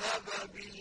سبب